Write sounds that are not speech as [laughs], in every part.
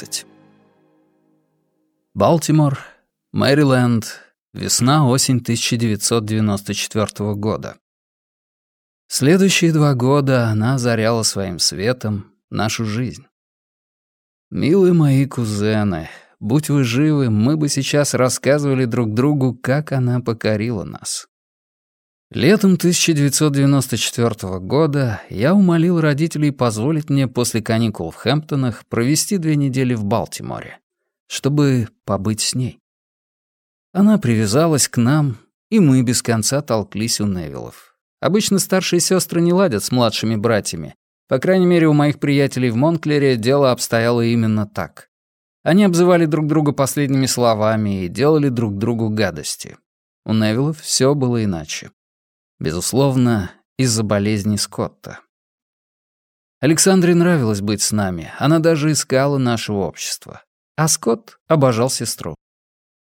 12. Балтимор, Мэриленд, весна-осень 1994 года. Следующие два года она озаряла своим светом нашу жизнь. Милые мои кузены, будь вы живы, мы бы сейчас рассказывали друг другу, как она покорила нас. Летом 1994 года я умолил родителей позволить мне после каникул в Хэмптонах провести две недели в Балтиморе, чтобы побыть с ней. Она привязалась к нам, и мы без конца толклись у Невилов. Обычно старшие сестры не ладят с младшими братьями. По крайней мере, у моих приятелей в Монклере дело обстояло именно так. Они обзывали друг друга последними словами и делали друг другу гадости. У Невилов все было иначе. Безусловно, из-за болезни Скотта. Александре нравилось быть с нами, она даже искала нашего общества. А Скотт обожал сестру.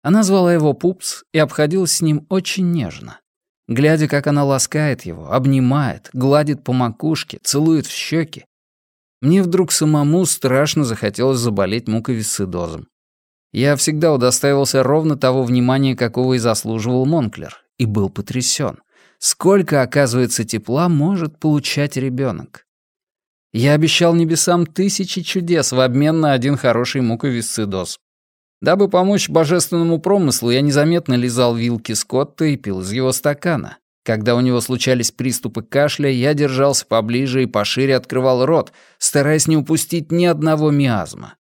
Она звала его Пупс и обходилась с ним очень нежно. Глядя, как она ласкает его, обнимает, гладит по макушке, целует в щеки, мне вдруг самому страшно захотелось заболеть муковисцидозом. Я всегда удостаивался ровно того внимания, какого и заслуживал Монклер, и был потрясен сколько, оказывается, тепла может получать ребенок. Я обещал небесам тысячи чудес в обмен на один хороший муковисцидоз. Дабы помочь божественному промыслу, я незаметно лизал вилки Скотта и пил из его стакана. Когда у него случались приступы кашля, я держался поближе и пошире открывал рот, стараясь не упустить ни одного миазма.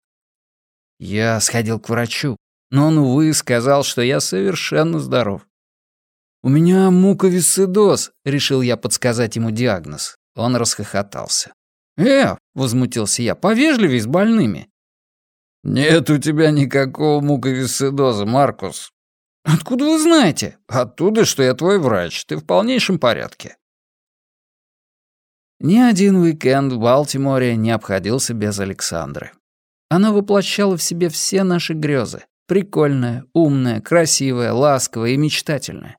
Я сходил к врачу, но он, увы, сказал, что я совершенно здоров. «У меня муковисцидоз», — решил я подсказать ему диагноз. Он расхохотался. «Э!» — возмутился я. «Повежливей с больными». «Нет у тебя никакого муковисцидоза, Маркус». «Откуда вы знаете?» «Оттуда, что я твой врач. Ты в полнейшем порядке». Ни один уикенд в Балтиморе не обходился без Александры. Она воплощала в себе все наши грезы. Прикольная, умная, красивая, ласковая и мечтательная.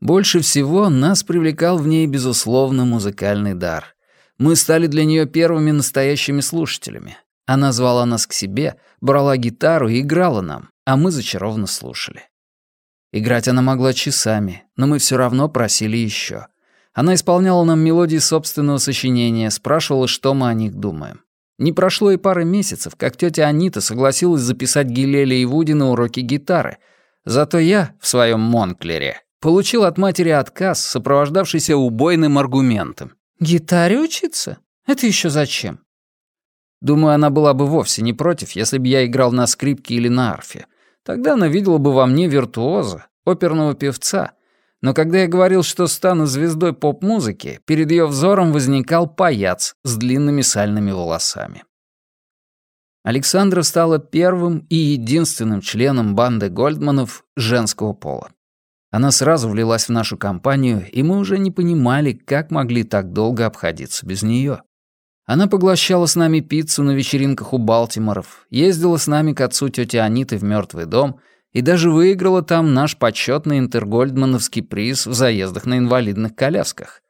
Больше всего нас привлекал в ней, безусловно, музыкальный дар. Мы стали для нее первыми настоящими слушателями. Она звала нас к себе, брала гитару и играла нам, а мы зачарованно слушали. Играть она могла часами, но мы все равно просили еще. Она исполняла нам мелодии собственного сочинения, спрашивала, что мы о них думаем. Не прошло и пары месяцев, как тетя Анита согласилась записать Гилеля и Вуди на уроки гитары. Зато я в своем Монклере Получил от матери отказ, сопровождавшийся убойным аргументом. «Гитаре учиться? Это еще зачем?» Думаю, она была бы вовсе не против, если бы я играл на скрипке или на арфе. Тогда она видела бы во мне виртуоза, оперного певца. Но когда я говорил, что стану звездой поп-музыки, перед ее взором возникал паяц с длинными сальными волосами. Александра стала первым и единственным членом банды Гольдманов женского пола. Она сразу влилась в нашу компанию, и мы уже не понимали, как могли так долго обходиться без нее. Она поглощала с нами пиццу на вечеринках у Балтиморов, ездила с нами к отцу тети Аниты в мертвый дом и даже выиграла там наш почетный интергольдмановский приз в заездах на инвалидных колясках.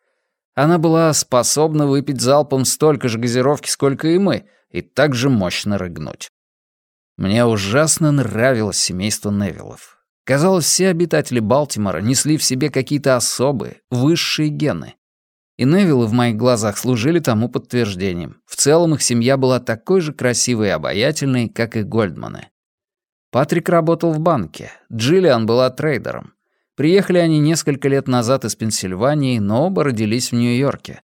Она была способна выпить залпом столько же газировки, сколько и мы, и так же мощно рыгнуть. Мне ужасно нравилось семейство Невиллов. Казалось, все обитатели Балтимора несли в себе какие-то особые, высшие гены. И Невиллы в моих глазах служили тому подтверждением. В целом их семья была такой же красивой и обаятельной, как и Гольдманы. Патрик работал в банке, Джиллиан была трейдером. Приехали они несколько лет назад из Пенсильвании, но оба родились в Нью-Йорке.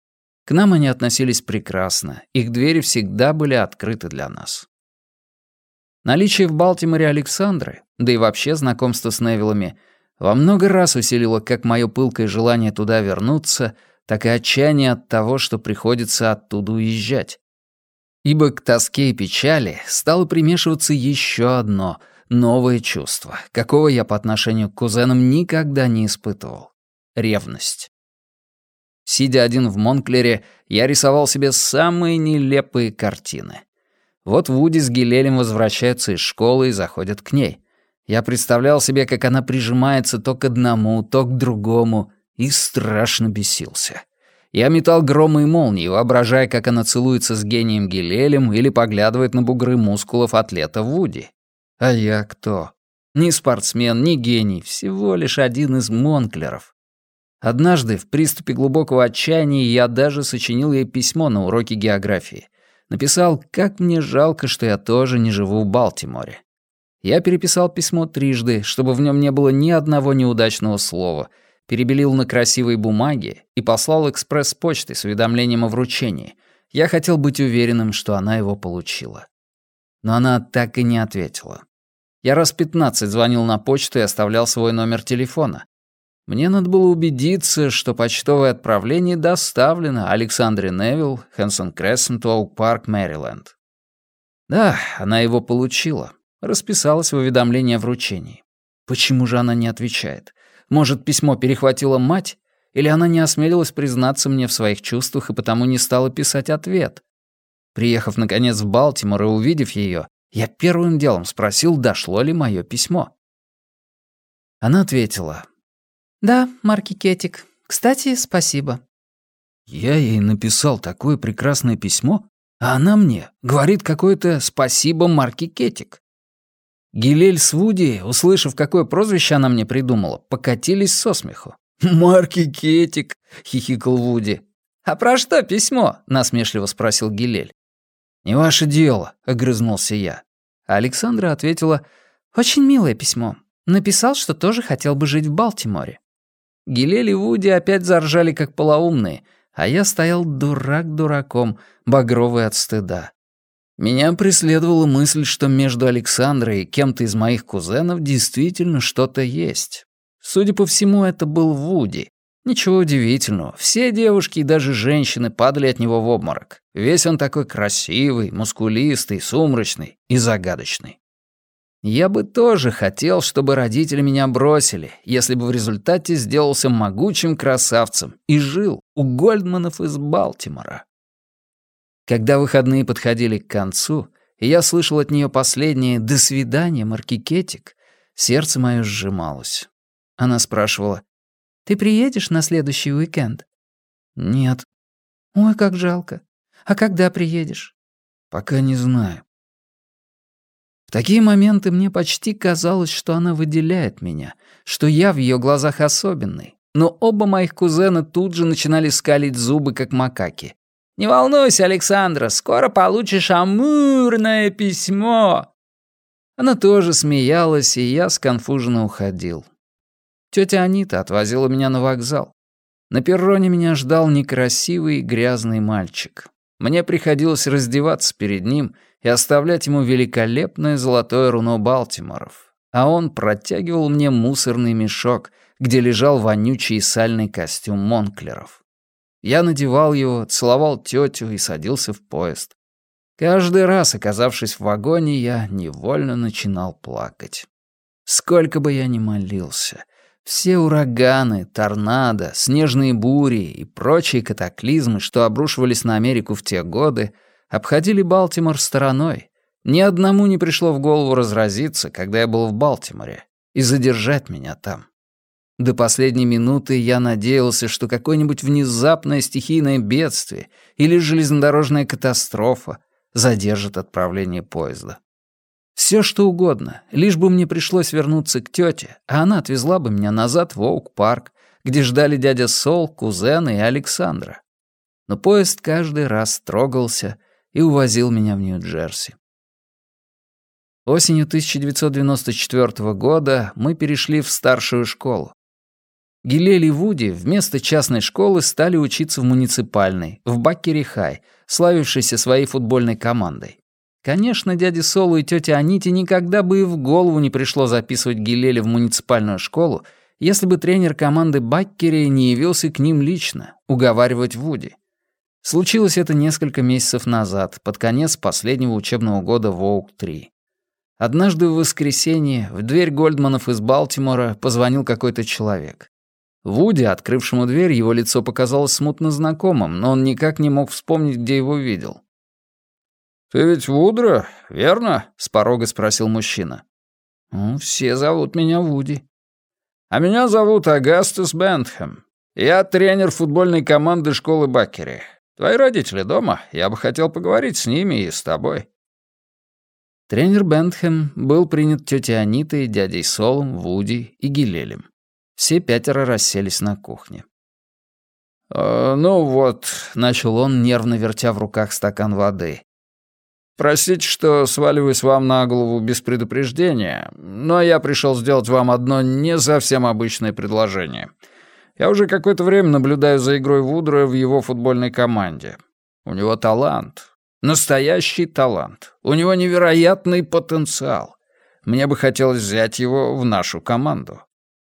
К нам они относились прекрасно, их двери всегда были открыты для нас. Наличие в Балтиморе Александры, да и вообще знакомство с Невилами, во много раз усилило как мое пылкое желание туда вернуться, так и отчаяние от того, что приходится оттуда уезжать. Ибо к тоске и печали стало примешиваться еще одно, новое чувство, какого я по отношению к кузенам никогда не испытывал — ревность. Сидя один в Монклере, я рисовал себе самые нелепые картины — вот Вуди с Гилелем возвращаются из школы и заходят к ней. Я представлял себе, как она прижимается то к одному, то к другому, и страшно бесился. Я метал громы и молнии, воображая, как она целуется с гением Гилелем или поглядывает на бугры мускулов атлета Вуди. А я кто? Ни спортсмен, ни гений, всего лишь один из Монклеров. Однажды, в приступе глубокого отчаяния, я даже сочинил ей письмо на уроке географии. Написал, как мне жалко, что я тоже не живу в Балтиморе. Я переписал письмо трижды, чтобы в нем не было ни одного неудачного слова — перебелил на красивой бумаге и послал экспресс-почтой с уведомлением о вручении. Я хотел быть уверенным, что она его получила. Но она так и не ответила. Я раз пятнадцать звонил на почту и оставлял свой номер телефона. Мне надо было убедиться, что почтовое отправление доставлено Александре Невилл, Хэнсон Крессент, Оук Парк, Мэриленд. Да, она его получила. Расписалась в уведомлении о вручении. Почему же она не отвечает? Может, письмо перехватила мать? Или она не осмелилась признаться мне в своих чувствах и потому не стала писать ответ? Приехав, наконец, в Балтимор и увидев ее, я первым делом спросил, дошло ли мое письмо. Она ответила. «Да, Марки Кетик. Кстати, спасибо». Я ей написал такое прекрасное письмо, а она мне говорит какое-то «спасибо, Марки Кетик». Гилель с Вуди, услышав, какое прозвище она мне придумала, покатились со смеху. [laughs] «Марки Кетик», — хихикал Вуди. «А про что письмо?» — насмешливо спросил Гилель. «Не ваше дело», — огрызнулся я. Александра ответила, «Очень милое письмо. Написал, что тоже хотел бы жить в Балтиморе». Гилель и Вуди опять заржали, как полоумные, а я стоял дурак дураком, багровый от стыда. Меня преследовала мысль, что между Александрой и кем-то из моих кузенов действительно что-то есть. Судя по всему, это был Вуди. Ничего удивительного, все девушки и даже женщины падали от него в обморок. Весь он такой красивый, мускулистый, сумрачный и загадочный. Я бы тоже хотел, чтобы родители меня бросили, если бы в результате сделался могучим красавцем и жил у Гольдманов из Балтимора. Когда выходные подходили к концу, и я слышал от нее последнее «До свидания, Маркикетик», сердце мое сжималось. Она спрашивала, «Ты приедешь на следующий уикенд?» «Нет». «Ой, как жалко. А когда приедешь?» «Пока не знаю». В такие моменты мне почти казалось, что она выделяет меня, что я в ее глазах особенный. Но оба моих кузена тут же начинали скалить зубы, как макаки. «Не волнуйся, Александра, скоро получишь амурное письмо!» Она тоже смеялась, и я сконфуженно уходил. Тетя Анита отвозила меня на вокзал. На перроне меня ждал некрасивый грязный мальчик. Мне приходилось раздеваться перед ним и оставлять ему великолепное золотое руно Балтиморов. А он протягивал мне мусорный мешок, где лежал вонючий сальный костюм Монклеров. Я надевал его, целовал тетю и садился в поезд. Каждый раз, оказавшись в вагоне, я невольно начинал плакать. Сколько бы я ни молился, все ураганы, торнадо, снежные бури и прочие катаклизмы, что обрушивались на Америку в те годы, обходили Балтимор стороной. Ни одному не пришло в голову разразиться, когда я был в Балтиморе, и задержать меня там. До последней минуты я надеялся, что какое-нибудь внезапное стихийное бедствие или железнодорожная катастрофа задержит отправление поезда. Все что угодно, лишь бы мне пришлось вернуться к тете, а она отвезла бы меня назад в Оук-парк, где ждали дядя Сол, кузены и Александра. Но поезд каждый раз трогался и увозил меня в Нью-Джерси. Осенью 1994 года мы перешли в старшую школу. Гилель и Вуди вместо частной школы стали учиться в муниципальной, в Баккери-Хай, славившейся своей футбольной командой. Конечно, дяде Солу и тете Аните никогда бы и в голову не пришло записывать Гилеля в муниципальную школу, если бы тренер команды Баккери не явился к ним лично, уговаривать Вуди. Случилось это несколько месяцев назад, под конец последнего учебного года в Оук-3. Однажды в воскресенье в дверь Гольдманов из Балтимора позвонил какой-то человек. Вуди, открывшему дверь, его лицо показалось смутно знакомым, но он никак не мог вспомнить, где его видел. «Ты ведь Вудро, верно?» — с порога спросил мужчина. «Ну, все зовут меня Вуди». «А меня зовут Агастус Бентхэм. Я тренер футбольной команды школы Баккери. Твои родители дома? Я бы хотел поговорить с ними и с тобой». Тренер Бентхэм был принят тетей Анитой, дядей Солом, Вуди и Гилелем. Все пятеро расселись на кухне. «Э, «Ну вот», — начал он, нервно вертя в руках стакан воды. «Простите, что сваливаюсь вам на голову без предупреждения, но я пришел сделать вам одно не совсем обычное предложение. Я уже какое-то время наблюдаю за игрой Вудра в его футбольной команде. У него талант, Настоящий талант. У него невероятный потенциал. Мне бы хотелось взять его в нашу команду.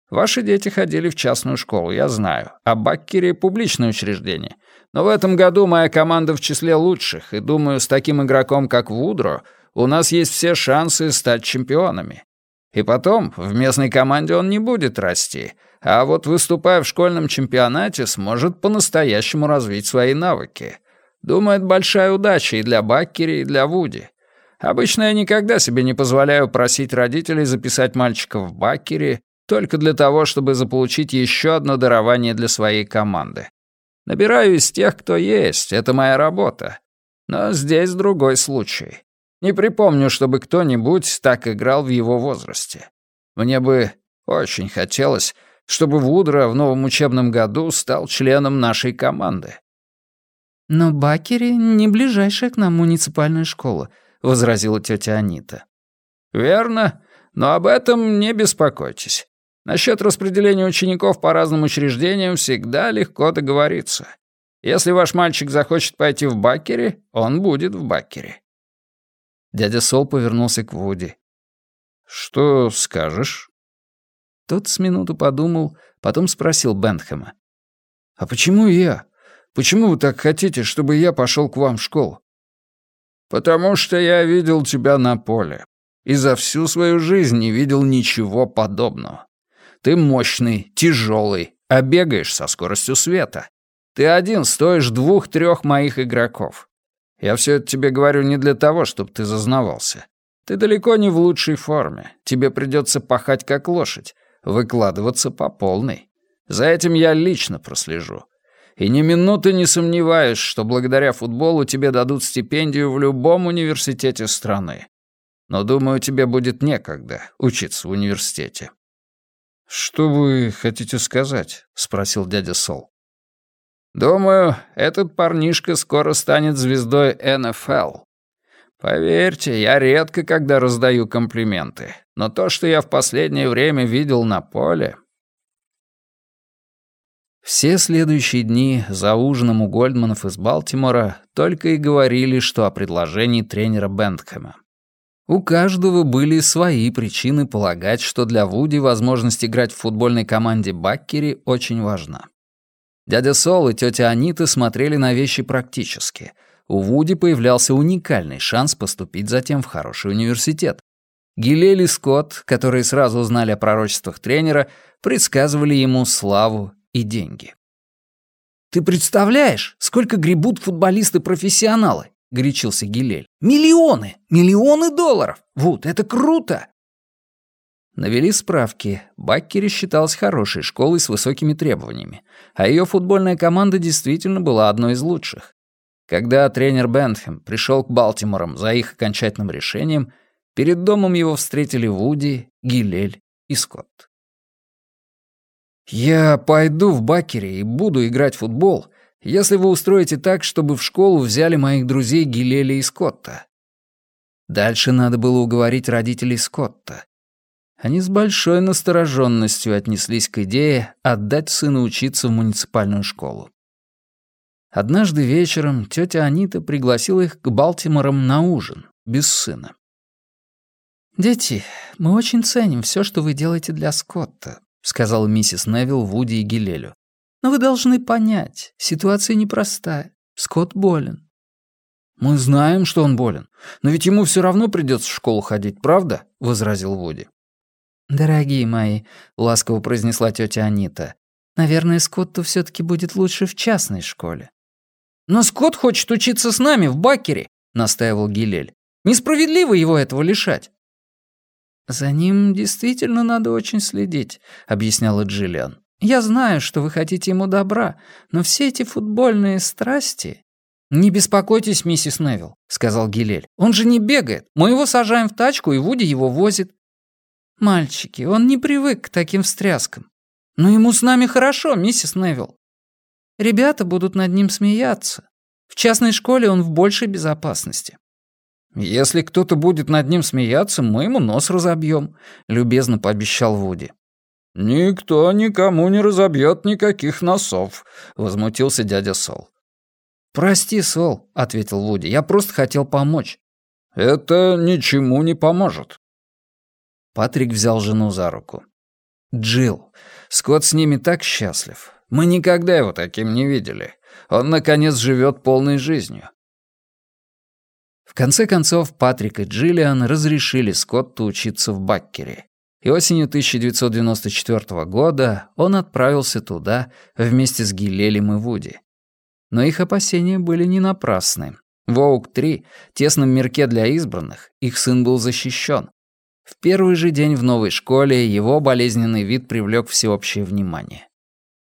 Ваши дети ходили в частную школу, я знаю. А Баккере — публичное учреждение. Но в этом году моя команда в числе лучших, и думаю, с таким игроком, как Вудро, у нас есть все шансы стать чемпионами. И потом, в местной команде он не будет расти, а вот выступая в школьном чемпионате, сможет по-настоящему развить свои навыки. Думаю, это большая удача и для Баккери, и для Вуди. Обычно я никогда себе не позволяю просить родителей записать мальчика в Баккери только для того, чтобы заполучить еще одно дарование для своей команды. Набираю из тех, кто есть, это моя работа. Но здесь другой случай. Не припомню, чтобы кто-нибудь так играл в его возрасте. Мне бы очень хотелось, чтобы Вудро в новом учебном году стал членом нашей команды. «Но Бакери не ближайшая к нам муниципальная школа», — возразила тетя Анита. «Верно, но об этом не беспокойтесь. Насчет распределения учеников по разным учреждениям всегда легко договориться. Если ваш мальчик захочет пойти в Баккере, он будет в Баккере». Дядя Сол повернулся к Вуди. «Что скажешь?» Тот с минуту подумал, потом спросил Бентхэма. «А почему я? Почему вы так хотите, чтобы я пошел к вам в школу?» «Потому что я видел тебя на поле. И за всю свою жизнь не видел ничего подобного. Ты мощный, тяжелый, а бегаешь со скоростью света. Ты один стоишь двух-трех моих игроков. Я все это тебе говорю не для того, чтобы ты зазнавался. Ты далеко не в лучшей форме. Тебе придется пахать как лошадь, выкладываться по полной. За этим я лично прослежу и ни минуты не сомневаюсь, что благодаря футболу тебе дадут стипендию в любом университете страны. Но, думаю, тебе будет некогда учиться в университете». «Что вы хотите сказать?» — спросил дядя Сол. «Думаю, этот парнишка скоро станет звездой НФЛ. Поверьте, я редко когда раздаю комплименты, но то, что я в последнее время видел на поле, все следующие дни за ужином у Гольдманов из Балтимора только и говорили, что о предложении тренера Бентхэма. У каждого были свои причины полагать, что для Вуди возможность играть в футбольной команде Баккери очень важна. Дядя Сол и тетя Анита смотрели на вещи практически. У Вуди появлялся уникальный шанс поступить затем в хороший университет. Гилель и Скотт, которые сразу узнали о пророчествах тренера, предсказывали ему славу и деньги. «Ты представляешь, сколько гребут футболисты-профессионалы?» — горячился Гилель. «Миллионы! Миллионы долларов! Вот, это круто!» Навели справки. Баккери считалась хорошей школой с высокими требованиями, а ее футбольная команда действительно была одной из лучших. Когда тренер Бентхэм пришел к Балтиморам за их окончательным решением, перед домом его встретили Вуди, Гилель и Скотт. «Я пойду в Бакере и буду играть в футбол, если вы устроите так, чтобы в школу взяли моих друзей Гилеля и Скотта». Дальше надо было уговорить родителей Скотта. Они с большой настороженностью отнеслись к идее отдать сына учиться в муниципальную школу. Однажды вечером тетя Анита пригласила их к Балтиморам на ужин, без сына. «Дети, мы очень ценим все, что вы делаете для Скотта сказала миссис Невилл Вуди и Гилелю. «Но вы должны понять, ситуация непростая. Скотт болен». «Мы знаем, что он болен, но ведь ему все равно придется в школу ходить, правда?» — возразил Вуди. «Дорогие мои», — ласково произнесла тетя Анита, «наверное, Скотту все таки будет лучше в частной школе». «Но Скотт хочет учиться с нами в Бакере», — настаивал Гилель. «Несправедливо его этого лишать». «За ним действительно надо очень следить», — объясняла Джиллиан. Я знаю, что вы хотите ему добра, но все эти футбольные страсти...» «Не беспокойтесь, миссис Невилл», — сказал Гилель. «Он же не бегает. Мы его сажаем в тачку, и Вуди его возит». «Мальчики, он не привык к таким встряскам. Но ему с нами хорошо, миссис Невилл. Ребята будут над ним смеяться. В частной школе он в большей безопасности». «Если кто-то будет над ним смеяться, мы ему нос разобьем», — любезно пообещал Вуди. «Никто никому не разобьет никаких носов», — возмутился дядя Сол. «Прости, Сол», — ответил Вуди, — «я просто хотел помочь». «Это ничему не поможет». Патрик взял жену за руку. Джилл, Скотт с ними так счастлив. Мы никогда его таким не видели. Он, наконец, живет полной жизнью». В конце концов, Патрик и Джиллиан разрешили Скотту учиться в Баккере. И осенью 1994 года он отправился туда вместе с Гилелем и Вуди. Но их опасения были не напрасны. В Оук-3, тесном мирке для избранных, их сын был защищен. В первый же день в новой школе его болезненный вид привлек всеобщее внимание.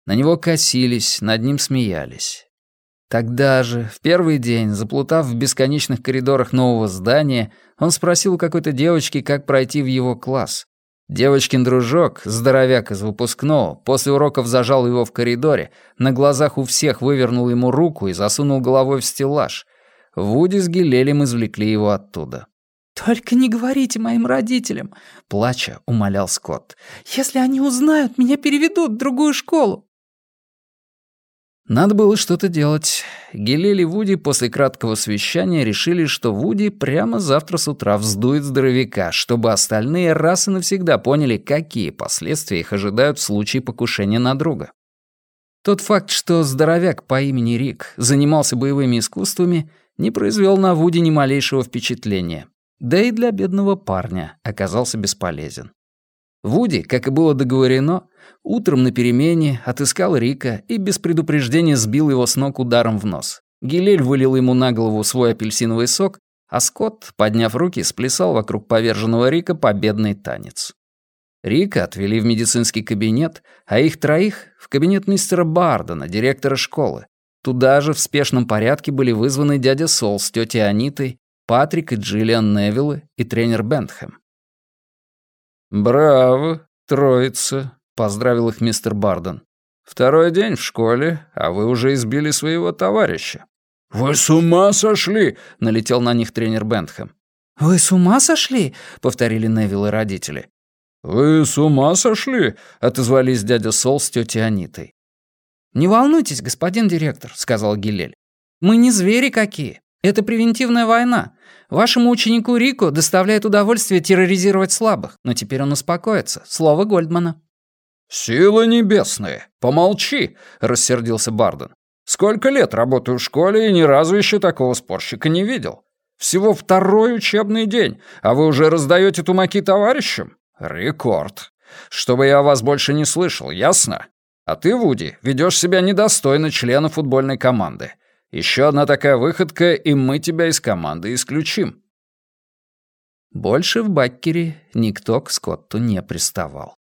На него косились, над ним смеялись. Тогда же, в первый день, заплутав в бесконечных коридорах нового здания, он спросил у какой-то девочки, как пройти в его класс. Девочкин дружок, здоровяк из выпускного, после уроков зажал его в коридоре, на глазах у всех вывернул ему руку и засунул головой в стеллаж. Вуди с Гилелем извлекли его оттуда. «Только не говорите моим родителям», — плача умолял Скотт. «Если они узнают, меня переведут в другую школу». Надо было что-то делать. Гелель и Вуди после краткого совещания решили, что Вуди прямо завтра с утра вздует здоровяка, чтобы остальные раз и навсегда поняли, какие последствия их ожидают в случае покушения на друга. Тот факт, что здоровяк по имени Рик занимался боевыми искусствами, не произвел на Вуди ни малейшего впечатления. Да и для бедного парня оказался бесполезен. Вуди, как и было договорено, утром на перемене отыскал Рика и без предупреждения сбил его с ног ударом в нос. Гилель вылил ему на голову свой апельсиновый сок, а Скотт, подняв руки, сплясал вокруг поверженного Рика победный танец. Рика отвели в медицинский кабинет, а их троих — в кабинет мистера Бардена, директора школы. Туда же в спешном порядке были вызваны дядя Сол с тетей Анитой, Патрик и Джиллиан Невиллы и тренер Бентхэм. «Браво, троица», — поздравил их мистер Барден. «Второй день в школе, а вы уже избили своего товарища». «Вы с ума сошли!» — налетел на них тренер Бентхэм. «Вы с ума сошли?» — повторили Невилл и родители. «Вы с ума сошли?» — отозвались дядя Сол с тетей Анитой. «Не волнуйтесь, господин директор», — сказал Гилель. «Мы не звери какие. Это превентивная война. Вашему ученику Рику доставляет удовольствие терроризировать слабых, но теперь он успокоится. Слово Гольдмана». «Силы небесные! Помолчи!» — рассердился Барден. «Сколько лет работаю в школе и ни разу еще такого спорщика не видел. Всего второй учебный день, а вы уже раздаете тумаки товарищам? Рекорд. Чтобы я вас больше не слышал, ясно? А ты, Вуди, ведешь себя недостойно члена футбольной команды. Еще одна такая выходка, и мы тебя из команды исключим». Больше в Баккере никто к Скотту не приставал.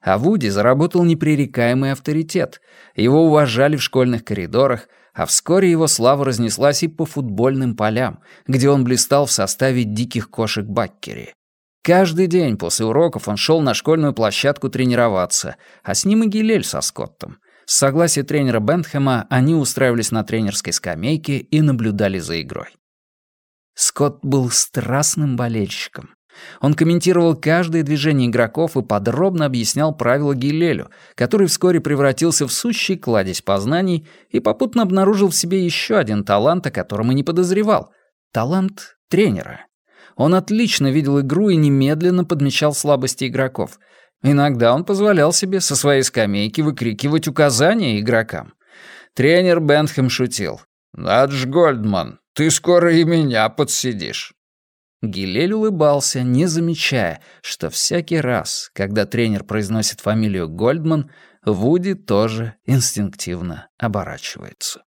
А Вуди заработал непререкаемый авторитет. Его уважали в школьных коридорах, а вскоре его слава разнеслась и по футбольным полям, где он блистал в составе диких кошек Баккери. Каждый день после уроков он шел на школьную площадку тренироваться, а с ним и Гилель со Скоттом. С согласия тренера Бентхэма они устраивались на тренерской скамейке и наблюдали за игрой. Скотт был страстным болельщиком. Он комментировал каждое движение игроков и подробно объяснял правила Гилелю, который вскоре превратился в сущий кладезь познаний и попутно обнаружил в себе еще один талант, о котором и не подозревал — талант тренера. Он отлично видел игру и немедленно подмечал слабости игроков — Иногда он позволял себе со своей скамейки выкрикивать указания игрокам. Тренер Бентхэм шутил. «Надж Гольдман, ты скоро и меня подсидишь». Гилель улыбался, не замечая, что всякий раз, когда тренер произносит фамилию Гольдман, Вуди тоже инстинктивно оборачивается.